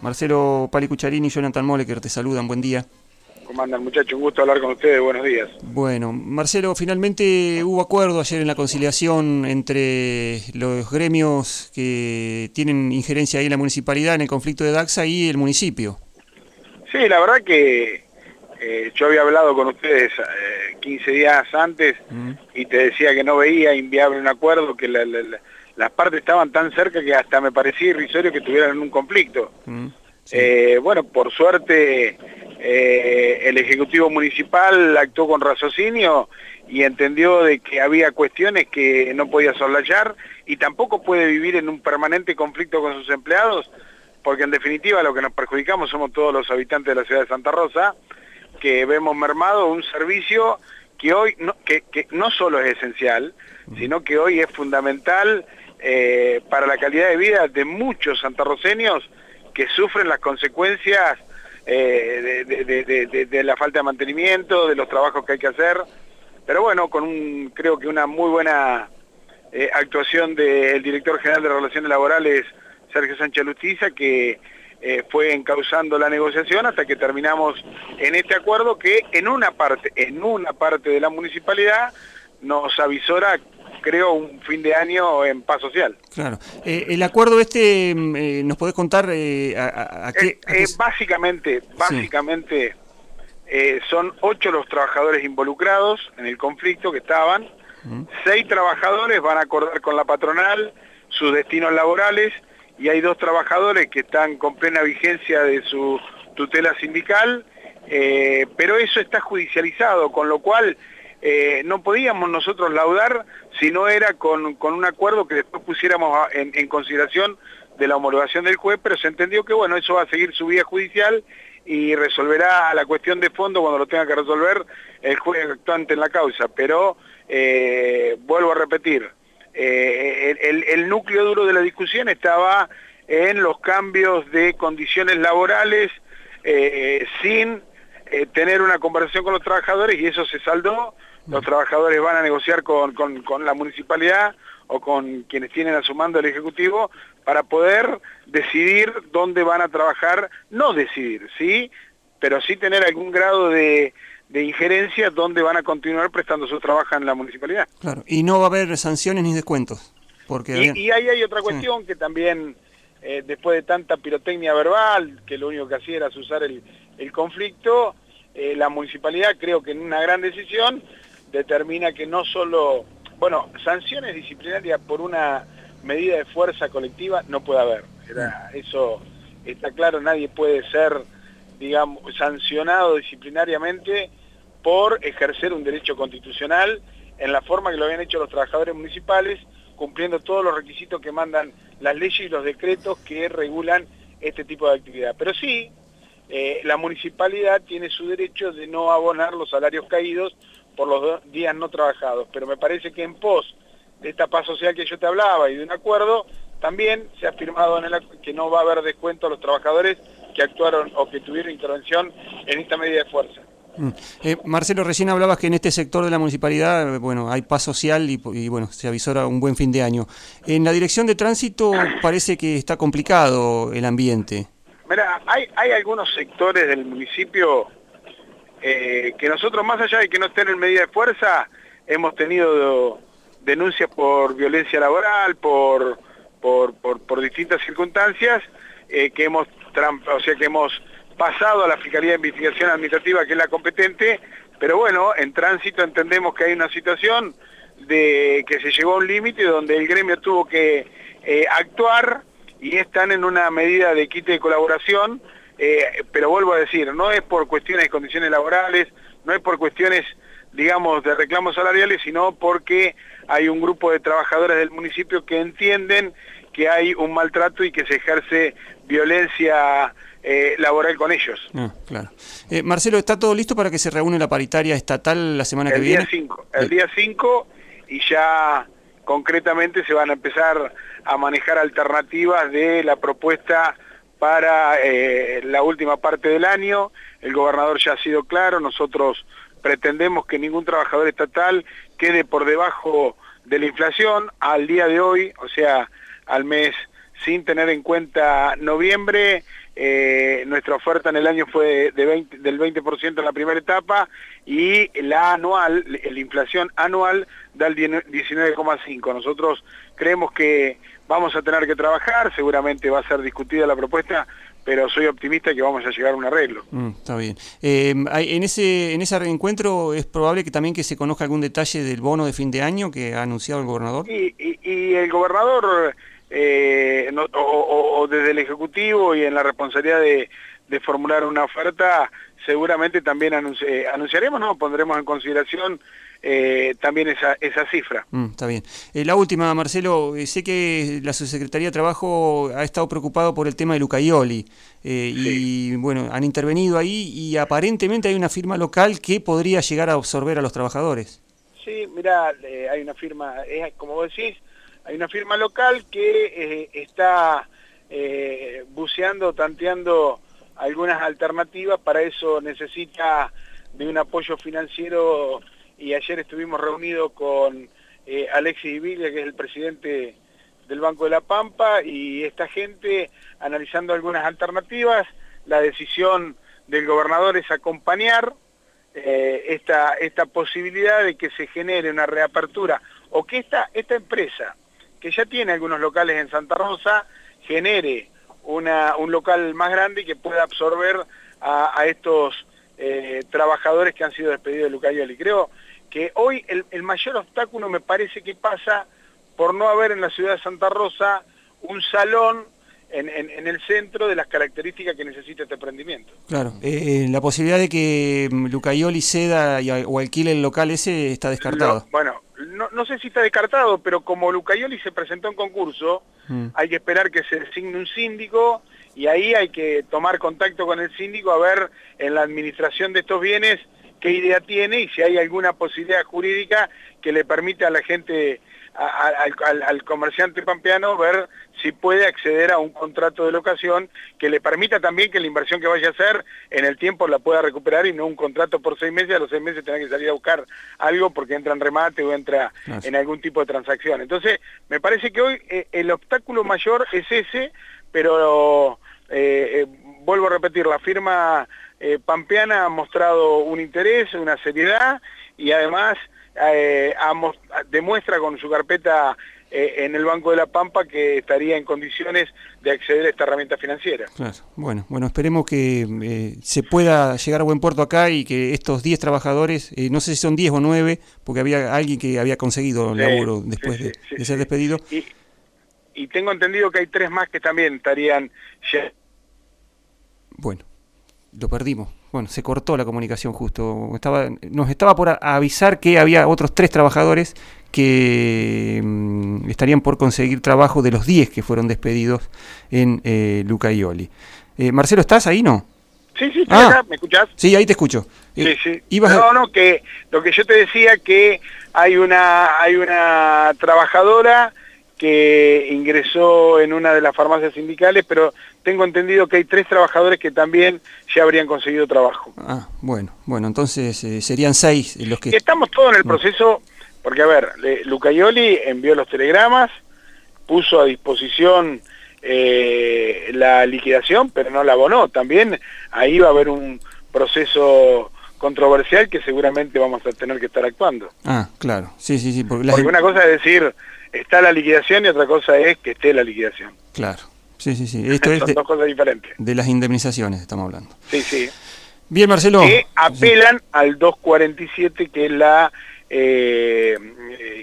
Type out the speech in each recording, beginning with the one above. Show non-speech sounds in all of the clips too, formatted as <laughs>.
Marcelo Pali Cucharini y Jonathan Moleker te saludan, buen día. ¿Cómo andan muchachos? Un gusto hablar con ustedes, buenos días. Bueno, Marcelo, finalmente hubo acuerdo ayer en la conciliación entre los gremios que tienen injerencia ahí en la municipalidad en el conflicto de Daxa y el municipio. Sí, la verdad que eh, yo había hablado con ustedes 15 eh, días antes y te decía que no veía inviable un acuerdo, que la las partes estaban tan cerca que hasta me parecía irrisorio que estuvieran en un conflicto. Mm, eh, bueno, por suerte eh, el Ejecutivo Municipal actuó con raciocinio y entendió de que había cuestiones que no podía soslayar y tampoco puede vivir en un permanente conflicto con sus empleados, porque en definitiva lo que nos perjudicamos somos todos los habitantes de la ciudad de Santa Rosa, que vemos mermado un servicio que hoy no, que, que no solo es esencial, mm. sino que hoy es fundamental eh, para la calidad de vida de muchos santarroceños que sufren las consecuencias eh, de, la falta de mantenimiento, de los trabajos que hay que hacer. Pero bueno, con un, creo que una muy buena eh, actuación del director general de Relaciones Laborales, Sergio Sánchez Lustiza, que fue encauzando la negociación hasta que terminamos en este acuerdo que en una parte, en una parte de la municipalidad nos avisora creo, un fin de año en paz social. Claro. Eh, el acuerdo este, mm, eh, ¿nos podés contar eh, a, qué, Básicamente, básicamente son ocho los trabajadores involucrados en el conflicto que estaban, seis trabajadores van a acordar con la patronal sus destinos laborales y hay dos trabajadores que están con plena vigencia de su tutela sindical, pero eso está judicializado, con lo cual eh, no podíamos nosotros laudar si no era con, un acuerdo que después pusiéramos en, consideración de la homologación del juez, pero se entendió que bueno, eso va a seguir su vía judicial y resolverá la cuestión de fondo cuando lo tenga que resolver el juez actuante en la causa. Pero, eh, vuelvo a repetir, eh, el, núcleo duro de la discusión estaba en los cambios de condiciones laborales sin tener una conversación con los trabajadores y eso se saldó los trabajadores van a negociar con, la municipalidad o con quienes tienen a su mando el Ejecutivo para poder decidir dónde van a trabajar, no decidir, ¿sí? Pero sí tener algún grado de, injerencia dónde van a continuar prestando su trabajo en la municipalidad. Claro, y no va a haber sanciones ni descuentos. Porque y, ahí hay otra cuestión que también, eh, después de tanta pirotecnia verbal, que lo único que hacía era usar el, conflicto, eh, la municipalidad creo que en una gran decisión determina que no solo, bueno, sanciones disciplinarias por una medida de fuerza colectiva no puede haber. eso está claro, nadie puede ser, digamos, sancionado disciplinariamente por ejercer un derecho constitucional en la forma que lo habían hecho los trabajadores municipales, cumpliendo todos los requisitos que mandan las leyes y los decretos que regulan este tipo de actividad. Pero sí, eh, la municipalidad tiene su derecho de no abonar los salarios caídos por los días no trabajados, pero me parece que en pos de esta paz social que yo te hablaba y de un acuerdo, también se ha firmado en el que no va a haber descuento a los trabajadores que actuaron o que tuvieron intervención en esta medida de fuerza. Mm. Eh, Marcelo, recién hablabas que en este sector de la municipalidad, bueno, hay paz social y, bueno, se avisora un buen fin de año. En la dirección de tránsito parece que está complicado el ambiente. Mira, hay, hay algunos sectores del municipio eh, que nosotros más allá de que no estén en medida de fuerza, hemos tenido denuncias por violencia laboral, por, por, distintas circunstancias, eh, que hemos o sea que hemos pasado a la Fiscalía de Investigación Administrativa, que es la competente, pero bueno, en tránsito entendemos que hay una situación de que se llegó a un límite donde el gremio tuvo que eh, actuar y están en una medida de quite de colaboración eh, pero vuelvo a decir, no es por cuestiones de condiciones laborales, no es por cuestiones, digamos, de reclamos salariales, sino porque hay un grupo de trabajadores del municipio que entienden que hay un maltrato y que se ejerce violencia eh, laboral con ellos. Ah, claro. Eh, Marcelo, ¿está todo listo para que se reúne la paritaria estatal la semana que viene? Cinco, el día 5 y ya concretamente se van a empezar a manejar alternativas de la propuesta para eh, la última parte del año. El gobernador ya ha sido claro, nosotros pretendemos que ningún trabajador estatal quede por debajo de la inflación al día de hoy, o sea, al mes sin tener en cuenta noviembre. Eh, nuestra oferta en el año fue de 20, del 20% en la primera etapa y la anual, la inflación anual da el 19,5. Nosotros creemos que vamos a tener que trabajar, seguramente va a ser discutida la propuesta, pero soy optimista que vamos a llegar a un arreglo. Mm, está bien. Eh, en, ese, en ese reencuentro es probable que también que se conozca algún detalle del bono de fin de año que ha anunciado el gobernador. Y, y, el gobernador, eh, o, desde el Ejecutivo y en la responsabilidad de, formular una oferta, seguramente también anunciaremos, ¿no? pondremos en consideración eh, también esa, esa cifra. Mm, está bien. Eh, la última, Marcelo, eh, sé que la Subsecretaría de Trabajo ha estado preocupado por el tema de Lucayoli y bueno, han intervenido ahí y aparentemente hay una firma local que podría llegar a absorber a los trabajadores. Sí, mira, hay una firma, como vos decís, hay una firma local que está buceando, tanteando algunas alternativas, para eso necesita de un apoyo financiero y ayer estuvimos reunidos con eh, Alexis Ibilia, que es el presidente del Banco de la Pampa, y esta gente analizando algunas alternativas. La decisión del gobernador es acompañar eh, esta, esta posibilidad de que se genere una reapertura o que esta, esta empresa, que ya tiene algunos locales en Santa Rosa, genere una, un local más grande y que pueda absorber a, estos eh, trabajadores que han sido despedidos de Lucayoli. Creo que hoy el, mayor obstáculo me parece que pasa por no haber en la ciudad de Santa Rosa un salón en, el centro de las características que necesita este emprendimiento. Claro, eh, la posibilidad de que mm, Lucayoli ceda o alquile el local ese está descartado. bueno, no, sé si está descartado, pero como Lucayoli se presentó en concurso, mm. hay que esperar que se designe un síndico y ahí hay que tomar contacto con el síndico a ver en la administración de estos bienes qué idea tiene y si hay alguna posibilidad jurídica que le permite a la gente, al, comerciante pampeano ver si puede acceder a un contrato de locación que le permita también que la inversión que vaya a hacer en el tiempo la pueda recuperar y no un contrato por seis meses, a los seis meses tener que salir a buscar algo porque entra en remate o entra en algún tipo de transacción. Entonces, me parece que hoy eh, el obstáculo mayor es ese, pero eh, eh, vuelvo a repetir, la firma Pampeana ha mostrado un interés, una seriedad y además eh, demuestra con su carpeta eh, en el Banco de la Pampa que estaría en condiciones de acceder a esta herramienta financiera. Claro, bueno, bueno, esperemos que se pueda llegar a buen puerto acá y que estos 10 trabajadores, no sé si son 10 o 9, porque había alguien que había conseguido laburo después de, ser despedido. Y, y tengo entendido que hay tres más que también estarían... Bueno, lo perdimos. Bueno, se cortó la comunicación justo. Estaba, nos estaba por avisar que había otros tres trabajadores que mm, estarían por conseguir trabajo de los 10 que fueron despedidos en eh, Luca Ioli. Eh, Marcelo, ¿estás ahí, no? Sí, sí, ah. ¿me escuchás? Sí, ahí te escucho. Sí, eh, sí. No, no, que lo que yo te decía que hay una, hay una trabajadora que ingresó en una de las farmacias sindicales, pero tengo entendido que hay tres trabajadores que también ya habrían conseguido trabajo. Ah, bueno, bueno, entonces eh, serían seis los que... Estamos todos en el proceso, porque a ver, Lucayoli envió los telegramas, puso a disposición eh, la liquidación, pero no la abonó. También ahí va a haber un proceso controversial que seguramente vamos a tener que estar actuando. Ah, claro, sí, sí, sí. Porque, porque una cosa es decir está la liquidación y otra cosa es que esté la liquidación. Claro. Sí, sí, sí. Esto <laughs> Son dos cosas diferentes. De las indemnizaciones estamos hablando. Sí, sí. Bien, Marcelo. Que apelan al 247, que es la eh,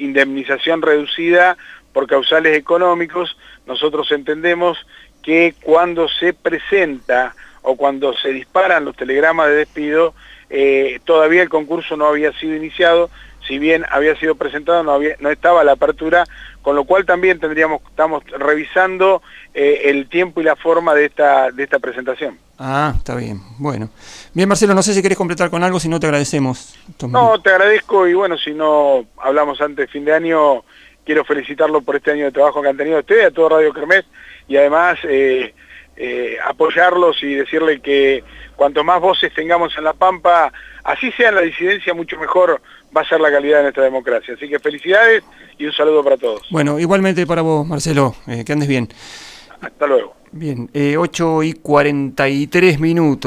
indemnización reducida por causales económicos. Nosotros entendemos que cuando se presenta o cuando se disparan los telegramas de despido, eh, todavía el concurso no había sido iniciado, si bien había sido presentado, no, había, no estaba la apertura, con lo cual también tendríamos, estamos revisando eh, el tiempo y la forma de esta, de esta presentación. Ah, está bien. Bueno. Bien, Marcelo, no sé si querés completar con algo, si no te agradecemos. No, te agradezco y bueno, si no hablamos antes de fin de año, quiero felicitarlo por este año de trabajo que han tenido ustedes, a todo Radio Kermés, y además eh, eh, apoyarlos y decirle que cuanto más voces tengamos en La Pampa, así sea en la disidencia, mucho mejor va a ser la calidad de nuestra democracia. Así que felicidades y un saludo para todos. Bueno, igualmente para vos, Marcelo, eh, que andes bien. Hasta luego. Bien, eh, 8 y 43 minutos.